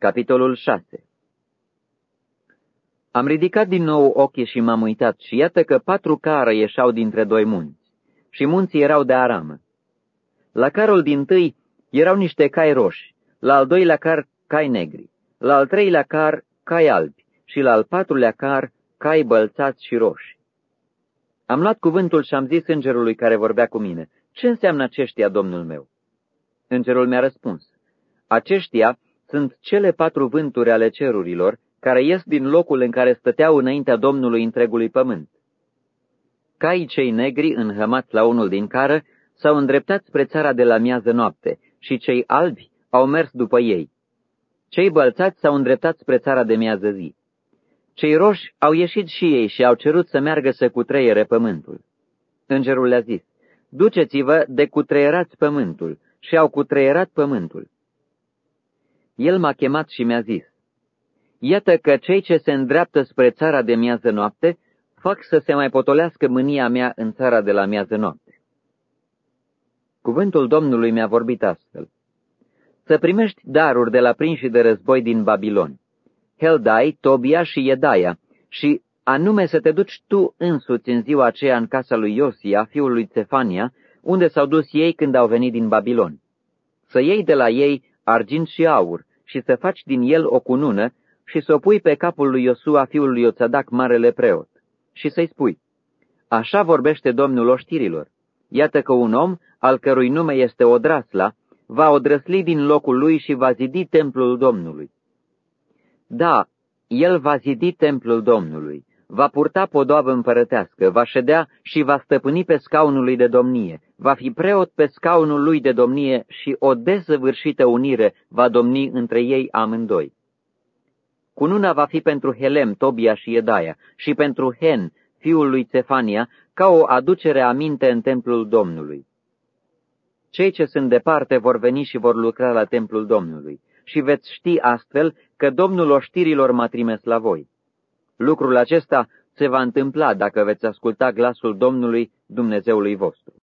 Capitolul 6 Am ridicat din nou ochii și m-am uitat și iată că patru care ieșau dintre doi munți și munții erau de aramă. La carul din tâi erau niște cai roși, la al doilea car cai negri, la al treilea car cai albi și la al patrulea car cai bălțați și roși. Am luat cuvântul și am zis îngerului care vorbea cu mine, ce înseamnă aceștia, domnul meu? Îngerul mi-a răspuns, aceștia sunt cele patru vânturi ale cerurilor care ies din locul în care stăteau înaintea Domnului întregului pământ. Caii cei negri, înhămați la unul din cară, s-au îndreptat spre țara de la miază noapte și cei albi au mers după ei. Cei bălțați s-au îndreptat spre țara de miază zi. Cei roși au ieșit și ei și au cerut să meargă să cutreiere pământul. Îngerul le-a zis, duceți-vă de cutreierați pământul și au cutreierat pământul. El m-a chemat și mi-a zis, Iată că cei ce se îndreaptă spre țara de miază noapte fac să se mai potolească mânia mea în țara de la miază noapte. Cuvântul Domnului mi-a vorbit astfel. Să primești daruri de la prinși de război din Babilon, Heldai, Tobia și Iedaia, și anume să te duci tu însuți în ziua aceea în casa lui Iosia, fiul lui Cefania, unde s-au dus ei când au venit din Babilon. Să iei de la ei argint și aur și să faci din el o cunună și să o pui pe capul lui Iosua, fiul lui Ioțadac, marele preot, și să-i spui, Așa vorbește Domnul oștirilor. Iată că un om, al cărui nume este Odrasla, va odrăsli din locul lui și va zidi templul Domnului. Da, el va zidi templul Domnului, va purta podoabă împărătească, va ședea și va stăpâni pe scaunul lui de domnie, va fi preot pe scaunul lui de domnie și o desăvârșită unire va domni între ei amândoi. Cununa va fi pentru Helem, Tobia și Edaia și pentru Hen, fiul lui Cefania, ca o aducere aminte în templul Domnului. Cei ce sunt departe vor veni și vor lucra la templul Domnului și veți ști astfel că Domnul oștirilor m-a trimis la voi. Lucrul acesta se va întâmpla dacă veți asculta glasul Domnului Dumnezeului vostru.